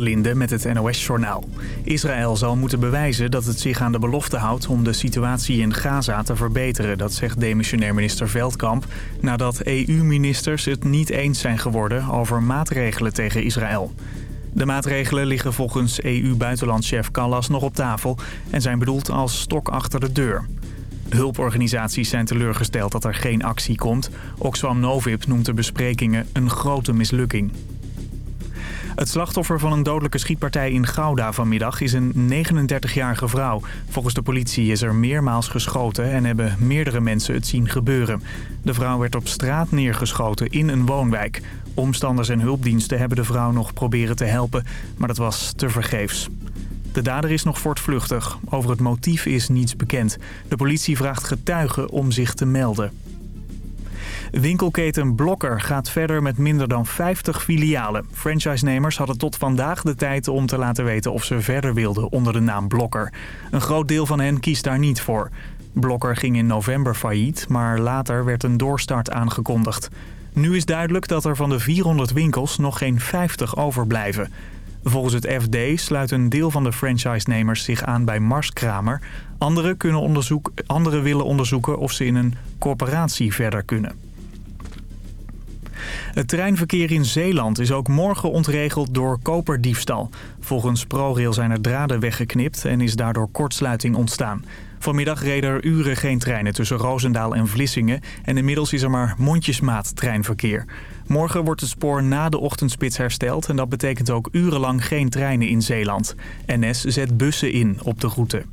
Linde met het NOS-journaal. Israël zal moeten bewijzen dat het zich aan de belofte houdt om de situatie in Gaza te verbeteren. Dat zegt demissionair minister Veldkamp nadat EU-ministers het niet eens zijn geworden over maatregelen tegen Israël. De maatregelen liggen volgens EU-buitenlandchef Callas nog op tafel en zijn bedoeld als stok achter de deur. Hulporganisaties zijn teleurgesteld dat er geen actie komt. Oxfam Novib noemt de besprekingen een grote mislukking. Het slachtoffer van een dodelijke schietpartij in Gouda vanmiddag is een 39-jarige vrouw. Volgens de politie is er meermaals geschoten en hebben meerdere mensen het zien gebeuren. De vrouw werd op straat neergeschoten in een woonwijk. Omstanders en hulpdiensten hebben de vrouw nog proberen te helpen, maar dat was tevergeefs. De dader is nog voortvluchtig. Over het motief is niets bekend. De politie vraagt getuigen om zich te melden. Winkelketen Blokker gaat verder met minder dan 50 filialen. Franchise-nemers hadden tot vandaag de tijd om te laten weten of ze verder wilden onder de naam Blokker. Een groot deel van hen kiest daar niet voor. Blokker ging in november failliet, maar later werd een doorstart aangekondigd. Nu is duidelijk dat er van de 400 winkels nog geen 50 overblijven. Volgens het FD sluit een deel van de franchise-nemers zich aan bij Marskramer. Anderen, kunnen onderzoek, anderen willen onderzoeken of ze in een corporatie verder kunnen. Het treinverkeer in Zeeland is ook morgen ontregeld door koperdiefstal. Volgens ProRail zijn er draden weggeknipt en is daardoor kortsluiting ontstaan. Vanmiddag reden er uren geen treinen tussen Roosendaal en Vlissingen... en inmiddels is er maar mondjesmaat treinverkeer. Morgen wordt het spoor na de ochtendspits hersteld... en dat betekent ook urenlang geen treinen in Zeeland. NS zet bussen in op de route.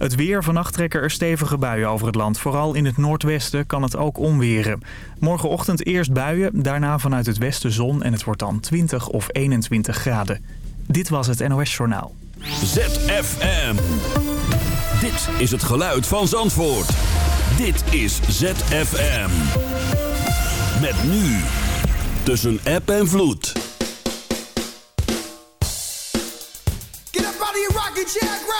Het weer. Vannacht trekken er stevige buien over het land. Vooral in het noordwesten kan het ook onweren. Morgenochtend eerst buien, daarna vanuit het westen zon... en het wordt dan 20 of 21 graden. Dit was het NOS Journaal. ZFM. Dit is het geluid van Zandvoort. Dit is ZFM. Met nu. Tussen app en vloed. Get up out of your rocking chair!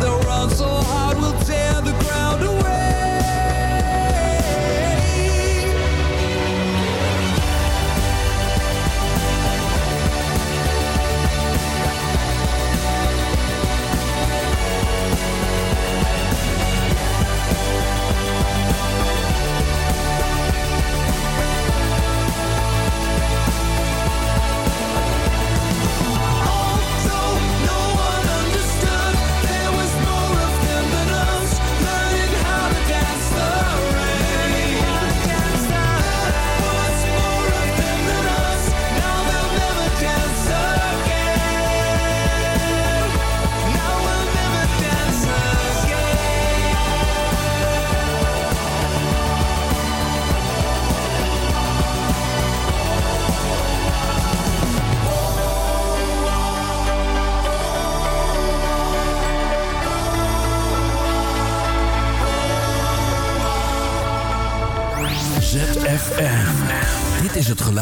that run so hard we'll tear the ground.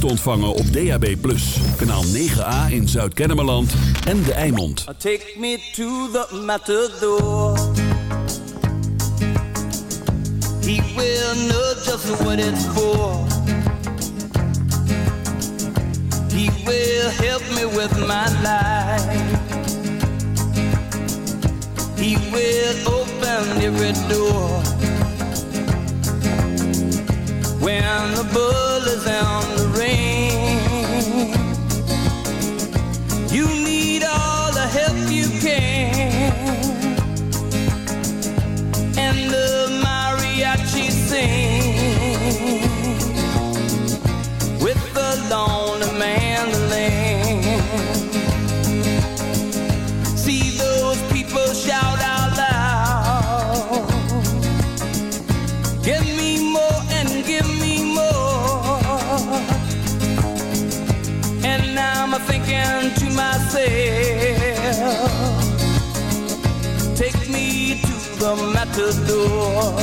Te ontvangen op DAB+. Kanaal 9A in Zuid-Kennemerland en De Eimond. Take me to the matador. He will know just what it's for. He will help me with my life. He will open every door. See those people shout out loud. Give me more and give me more. And now I'm thinking to myself, take me to the matador.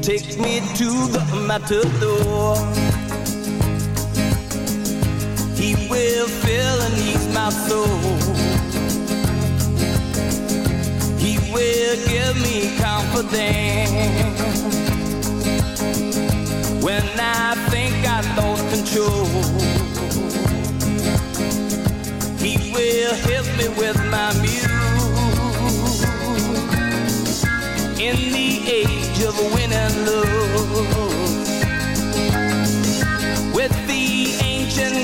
Take me to the matador. Will fill and ease my soul. He will give me confidence when I think I lost control. He will help me with my muse in the age of win and With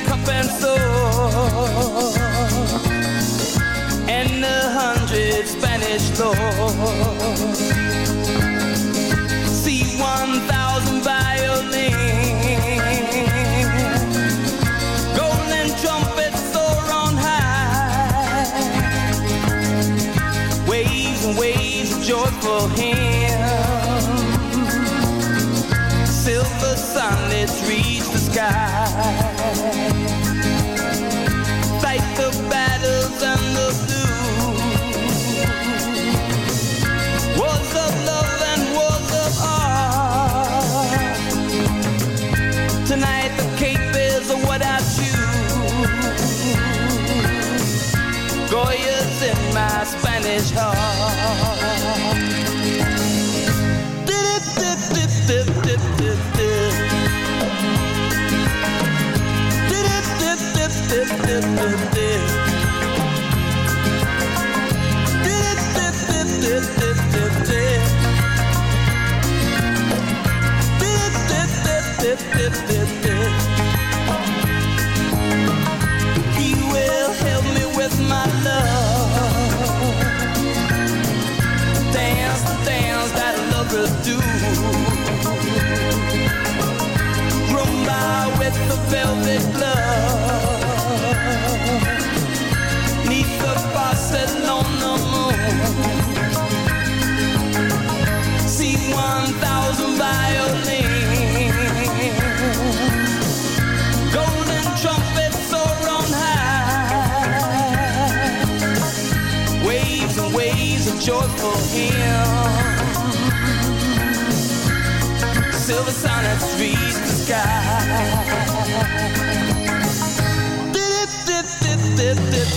cup and sword and a hundred Spanish lords. See one thousand violins, golden trumpets soar on high, waves and waves of joyful hymns. Silver sunlets reach the sky. 桥。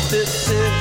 Mississippi.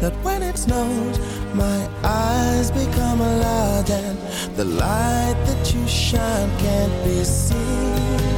That when it snows, my eyes become a and the light that you shine can't be seen.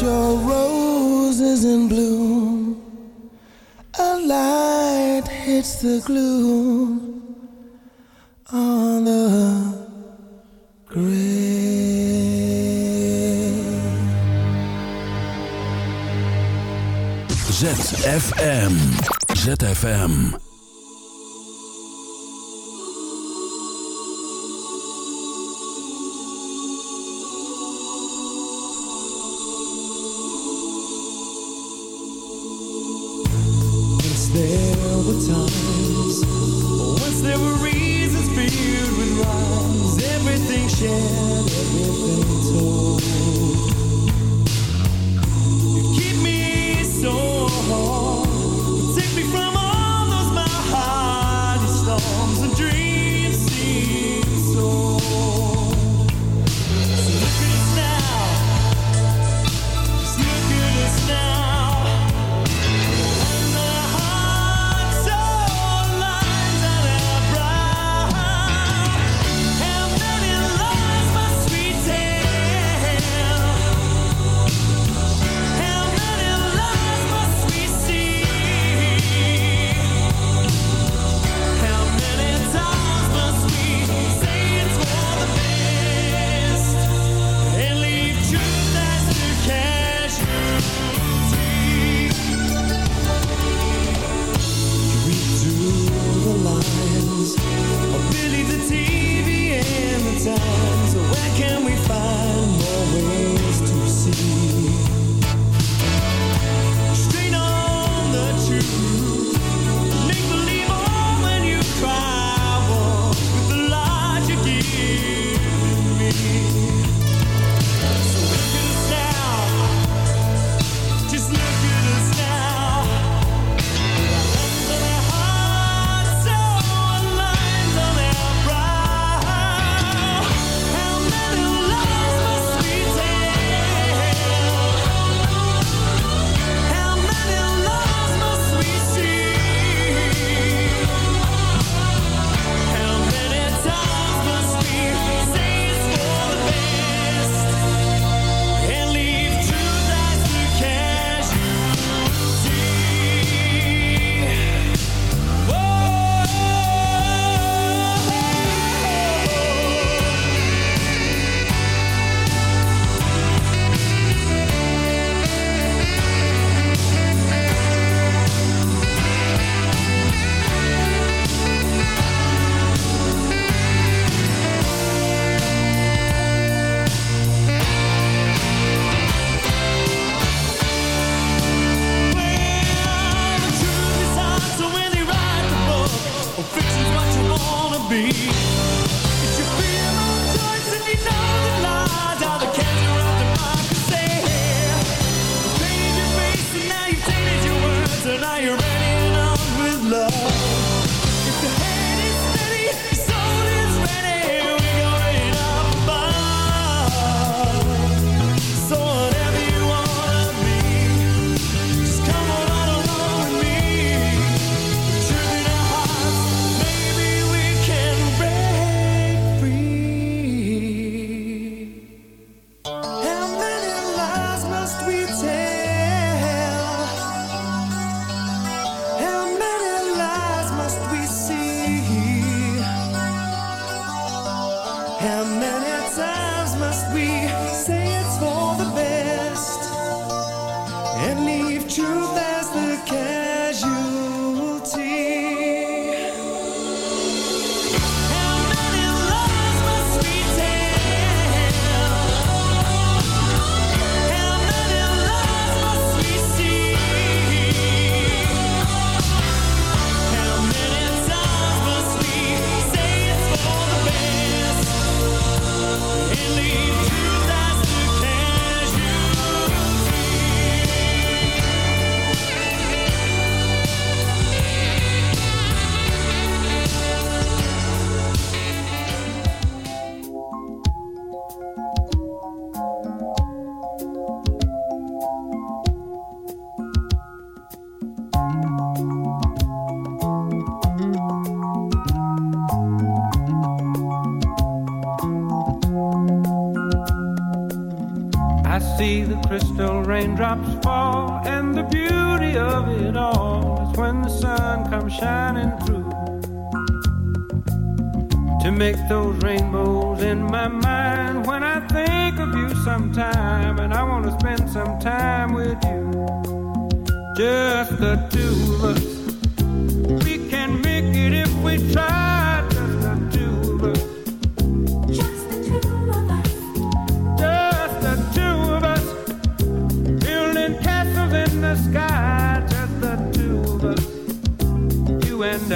your rose is in bloom. A light hits the gloom on the grave. ZFM. ZFM.